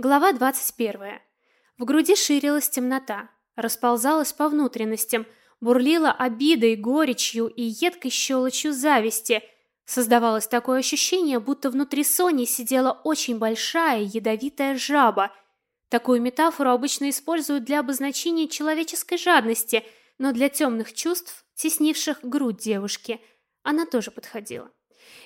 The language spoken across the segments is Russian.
Глава 21. В груди ширилась темнота, расползалась по внутренностям, бурлила обидой, горечью и едкой щелочью зависти. Создавалось такое ощущение, будто внутри Сони сидела очень большая ядовитая жаба. Такую метафору обычно используют для обозначения человеческой жадности, но для темных чувств, теснивших грудь девушки, она тоже подходила.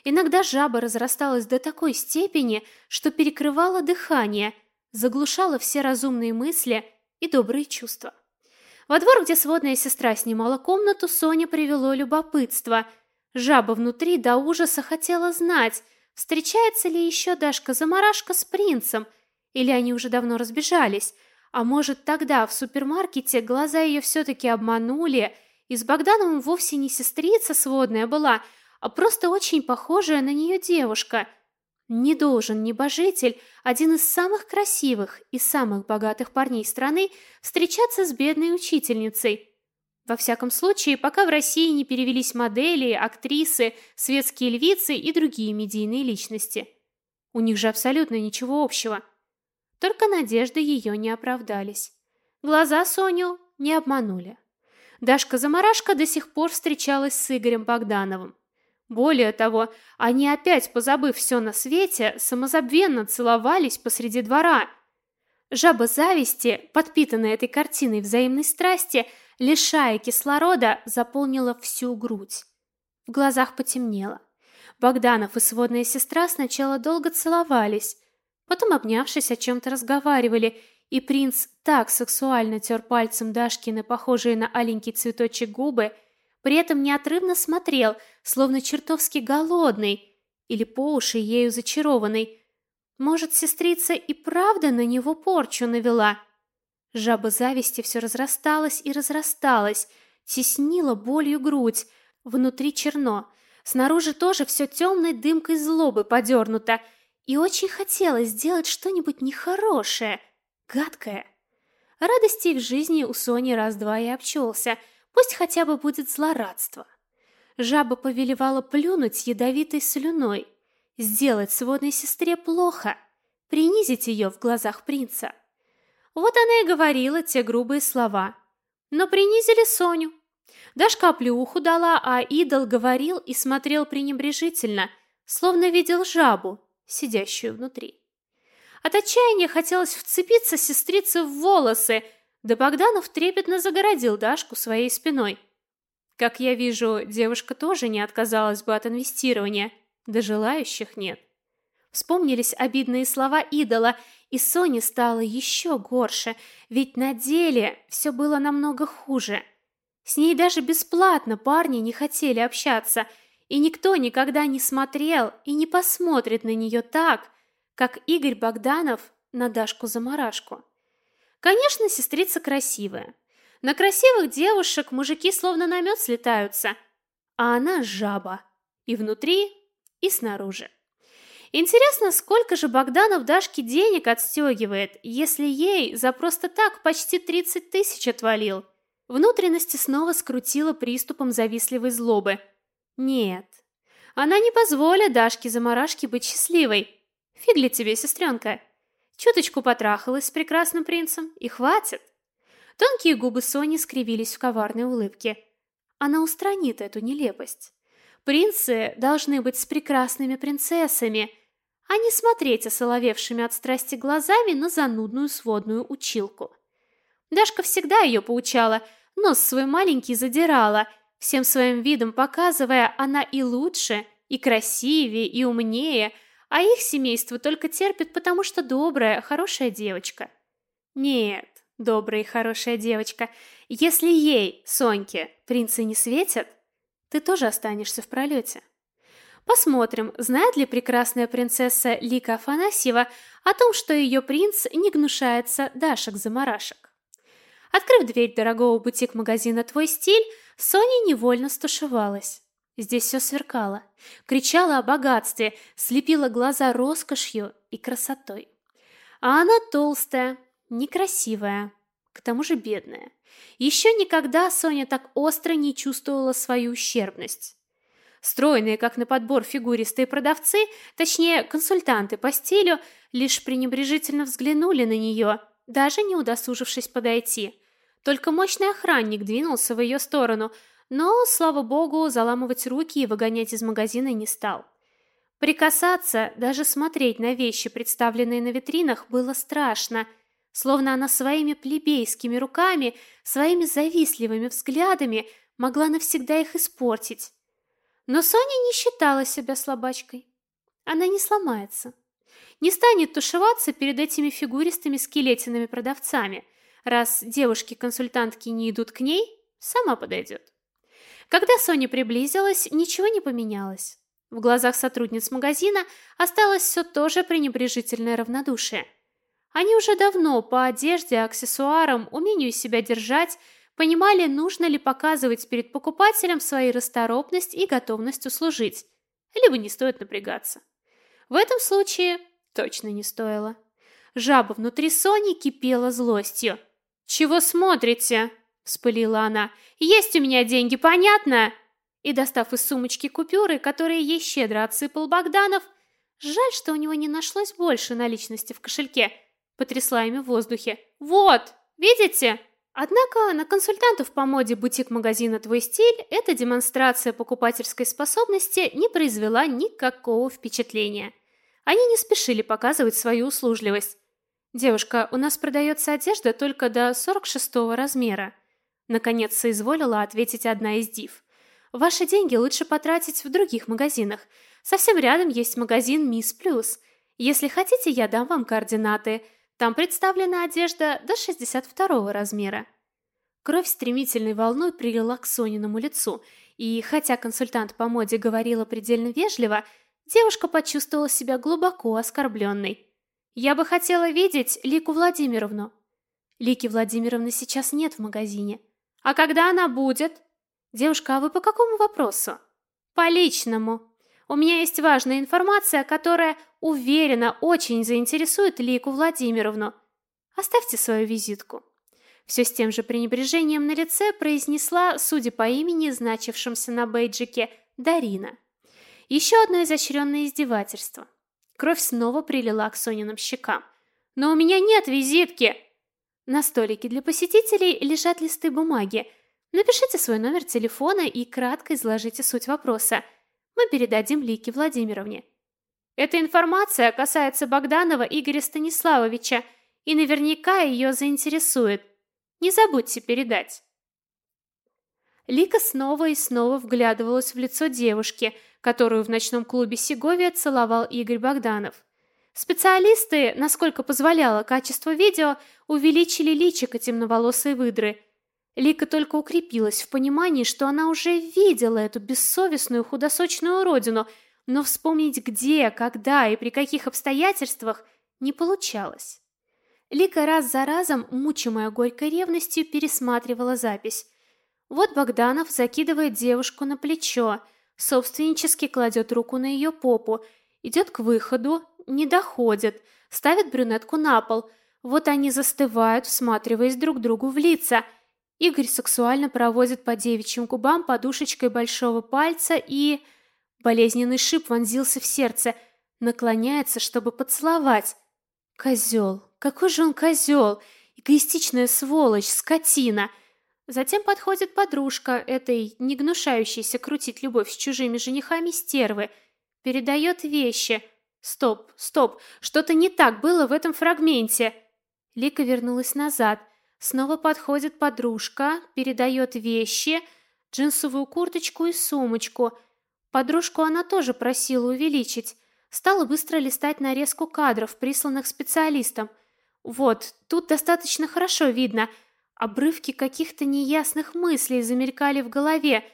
Иногда жаба разрасталась до такой степени, что перекрывала дыхание, заглушала все разумные мысли и добрые чувства. Во двор, где сводная сестра снимала комнату, Соня привело любопытство. Жаба внутри до ужаса хотела знать, встречается ли еще Дашка-замарашка с принцем, или они уже давно разбежались, а может тогда в супермаркете глаза ее все-таки обманули, и с Богданом вовсе не сестрица сводная была, а просто очень похожая на нее девушка. Не должен небожитель, один из самых красивых и самых богатых парней страны, встречаться с бедной учительницей. Во всяком случае, пока в России не перевелись модели, актрисы, светские львицы и другие медийные личности. У них же абсолютно ничего общего. Только надежды ее не оправдались. Глаза Соню не обманули. Дашка-замарашка до сих пор встречалась с Игорем Богдановым. Более того, они опять, позабыв все на свете, самозабвенно целовались посреди двора. Жаба зависти, подпитанная этой картиной взаимной страсти, лишая кислорода, заполнила всю грудь. В глазах потемнело. Богданов и сводная сестра сначала долго целовались, потом, обнявшись, о чем-то разговаривали, и принц так сексуально тер пальцем Дашкины, похожие на аленький цветочек губы, при этом неотрывно смотрел, словно чертовски голодный или по уши ею зачарованный. Может, сестрица и правда на него порчу навела? Жаба зависти все разрасталась и разрасталась, теснила болью грудь, внутри черно, снаружи тоже все темной дымкой злобы подернуто, и очень хотелось сделать что-нибудь нехорошее, гадкое. Радости в жизни у Сони раз-два и обчелся – Пусть хотя бы будет злорадство. Жаба повелевала плюнуть ядовитой слюной, сделать сводной сестре плохо, принизить ее в глазах принца. Вот она и говорила те грубые слова. Но принизили Соню. Дашка оплеуху дала, а идол говорил и смотрел пренебрежительно, словно видел жабу, сидящую внутри. От отчаяния хотелось вцепиться сестрице в волосы, да Богданов трепетно загородил Дашку своей спиной. Как я вижу, девушка тоже не отказалась бы от инвестирования, да желающих нет. Вспомнились обидные слова идола, и Соне стало еще горше, ведь на деле все было намного хуже. С ней даже бесплатно парни не хотели общаться, и никто никогда не смотрел и не посмотрит на нее так, как Игорь Богданов на Дашку-замарашку. Конечно, сестрица красивая. На красивых девушек мужики словно на мед слетаются, а она жаба. И внутри, и снаружи. Интересно, сколько же Богданов Дашке денег отстегивает, если ей за просто так почти 30 тысяч отвалил? Внутренности снова скрутило приступом завистливой злобы. Нет, она не позволит Дашке-замарашке быть счастливой. Фиг ли тебе, сестренка? Чуточку потрахалась с прекрасным принцем, и хватит. Тонкие губы Сони скривились в коварной улыбке. Она устранит эту нелепость. Принцы должны быть с прекрасными принцессами, а не смотреть осоловевшими от страсти глазами на занудную сводную училку. Дашка всегда ее поучала, нос свой маленький задирала, всем своим видом показывая, она и лучше, и красивее, и умнее, а их семейство только терпит, потому что добрая, хорошая девочка. Нет, добрая и хорошая девочка, если ей, Соньке, принцы не светят, ты тоже останешься в пролете. Посмотрим, знает ли прекрасная принцесса Лика Афанасьева о том, что ее принц не гнушается дашек-замарашек. Открыв дверь дорогого бутик-магазина «Твой стиль», Соня невольно стушевалась. Здесь все сверкало, кричало о богатстве, слепило глаза роскошью и красотой. А она толстая, некрасивая, к тому же бедная. Еще никогда Соня так остро не чувствовала свою ущербность. Стройные, как на подбор фигуристые продавцы, точнее, консультанты по стилю, лишь пренебрежительно взглянули на нее, даже не удосужившись подойти. Только мощный охранник двинулся в ее сторону, но, слава богу, заламывать руки и выгонять из магазина не стал. Прикасаться, даже смотреть на вещи, представленные на витринах, было страшно, словно она своими плебейскими руками, своими завистливыми взглядами могла навсегда их испортить. Но Соня не считала себя слабачкой. Она не сломается. Не станет тушеваться перед этими фигуристыми скелетиными продавцами. Раз девушки-консультантки не идут к ней, сама подойдет. Когда Соня приблизилась, ничего не поменялось. В глазах сотрудниц магазина осталось все то же пренебрежительное равнодушие. Они уже давно по одежде, аксессуарам, умению себя держать, понимали, нужно ли показывать перед покупателем свою расторопность и готовность услужить, либо не стоит напрягаться. В этом случае точно не стоило. Жаба внутри Сони кипела злостью. «Чего смотрите?» – вспылила она. «Есть у меня деньги, понятно?» И, достав из сумочки купюры, которые ей щедро отсыпал Богданов, жаль, что у него не нашлось больше наличности в кошельке, потрясла ими в воздухе. «Вот, видите?» Однако на консультантов по моде бутик-магазина «Твой стиль» эта демонстрация покупательской способности не произвела никакого впечатления. Они не спешили показывать свою услужливость. «Девушка, у нас продается одежда только до 46 размера», наконец соизволила ответить одна из див. «Ваши деньги лучше потратить в других магазинах. Совсем рядом есть магазин «Мисс Плюс». Если хотите, я дам вам координаты – там представлена одежда до 62 размера. Кровь стремительной волной прилила к Сониному лицу, и хотя консультант по моде говорила предельно вежливо, девушка почувствовала себя глубоко оскорбленной. «Я бы хотела видеть Лику Владимировну». «Лики Владимировны сейчас нет в магазине». «А когда она будет?» «Девушка, а вы по какому вопросу?» «По личному», у меня есть важная информация, которая, уверена, очень заинтересует Лику Владимировну. Оставьте свою визитку. Все с тем же пренебрежением на лице произнесла, судя по имени, значившемуся на бейджике, Дарина. Еще одно изощренное издевательство. Кровь снова прилила к Сониным щекам. «Но у меня нет визитки!» На столике для посетителей лежат листы бумаги. Напишите свой номер телефона и кратко изложите суть вопроса – мы передадим Лике Владимировне. Эта информация касается Богданова Игоря Станиславовича и наверняка ее заинтересует. Не забудьте передать. Лика снова и снова вглядывалась в лицо девушки, которую в ночном клубе Сеговия целовал Игорь Богданов. Специалисты, насколько позволяло качество видео, увеличили личико темноволосой выдры – Лика только укрепилась в понимании, что она уже видела эту бессовестную худосочную уродину, но вспомнить где, когда и при каких обстоятельствах не получалось. Лика раз за разом, мучимая горькой ревностью, пересматривала запись. Вот Богданов закидывает девушку на плечо, собственнически кладет руку на ее попу, идет к выходу, не доходит, ставит брюнетку на пол. Вот они застывают, всматриваясь друг другу в лица – Игорь сексуально проводит по девичьим губам подушечкой большого пальца и... Болезненный шип вонзился в сердце, наклоняется, чтобы поцеловать. Козел, какой же он козел! Эгоистичная сволочь, скотина! Затем подходит подружка этой, не гнушающейся крутить любовь с чужими женихами стервы, передает вещи. Стоп, стоп, что-то не так было в этом фрагменте. Лика вернулась назад – Снова подходит подружка, передает вещи, джинсовую курточку и сумочку. Подружку она тоже просила увеличить. Стала быстро листать нарезку кадров, присланных специалистом. Вот, тут достаточно хорошо видно. Обрывки каких-то неясных мыслей замелькали в голове.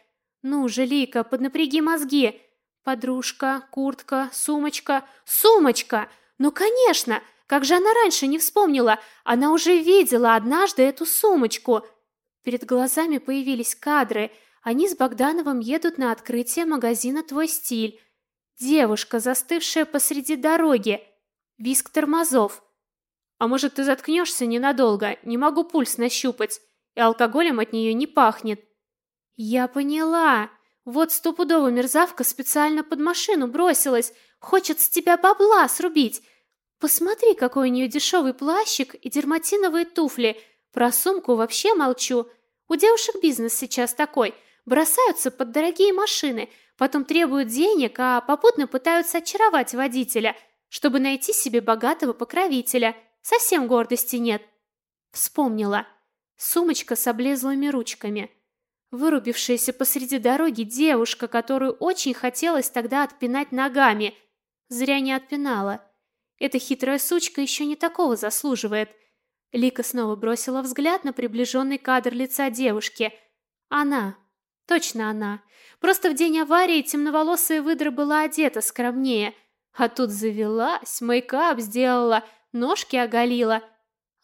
Ну же, Лика, поднапряги мозги. Подружка, куртка, сумочка. Сумочка! Ну, конечно! Как же она раньше не вспомнила? Она уже видела однажды эту сумочку. Перед глазами появились кадры. Они с Богдановым едут на открытие магазина «Твой стиль». Девушка, застывшая посреди дороги. Виск тормозов. А может, ты заткнешься ненадолго? Не могу пульс нащупать. И алкоголем от нее не пахнет. Я поняла. Вот стопудово мерзавка специально под машину бросилась, хочет с тебя бабла срубить. Посмотри, какой у нее дешевый плащик и дерматиновые туфли. Про сумку вообще молчу. У девушек бизнес сейчас такой. Бросаются под дорогие машины, потом требуют денег, а попутно пытаются очаровать водителя, чтобы найти себе богатого покровителя. Совсем гордости нет. Вспомнила. Сумочка с облезлыми ручками. Вырубившаяся посреди дороги девушка, которую очень хотелось тогда отпинать ногами. Зря не отпинала. Эта хитрая сучка еще не такого заслуживает. Лика снова бросила взгляд на приближенный кадр лица девушки. Она. Точно она. Просто в день аварии темноволосая выдра была одета скромнее. А тут завелась, мейкап сделала, ножки оголила.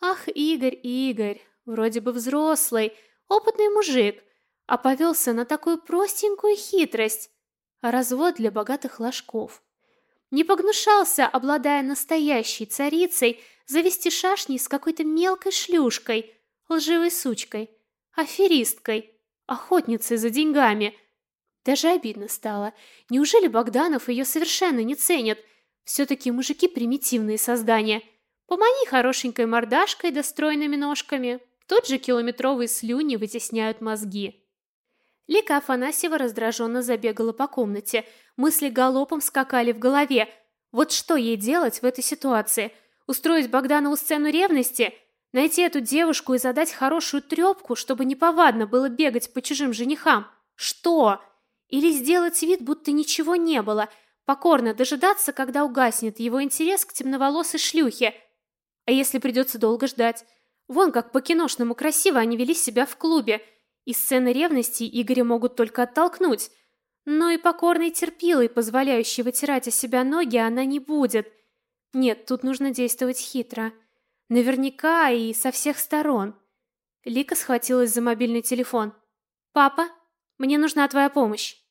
Ах, Игорь, Игорь, вроде бы взрослый, опытный мужик, а повелся на такую простенькую хитрость. Развод для богатых ложков. Не погнушался, обладая настоящей царицей, завести шашни с какой-то мелкой шлюшкой, лживой сучкой, аферисткой, охотницей за деньгами. Даже обидно стало. Неужели Богданов ее совершенно не ценит? Все-таки мужики примитивные создания. Помани хорошенькой мордашкой да стройными ножками. Тут же километровые слюни вытесняют мозги. Лика Афанасьева раздраженно забегала по комнате. Мысли галопом скакали в голове. Вот что ей делать в этой ситуации? Устроить Богданову сцену ревности? Найти эту девушку и задать хорошую трепку, чтобы неповадно было бегать по чужим женихам? Что? Или сделать вид, будто ничего не было, покорно дожидаться, когда угаснет его интерес к темноволосой шлюхе? А если придется долго ждать? Вон как по-киношному красиво они вели себя в клубе – и сцены ревности Игоря могут только оттолкнуть. Но и покорной терпилой, позволяющей вытирать о себя ноги, она не будет. Нет, тут нужно действовать хитро. Наверняка и со всех сторон. Лика схватилась за мобильный телефон. «Папа, мне нужна твоя помощь».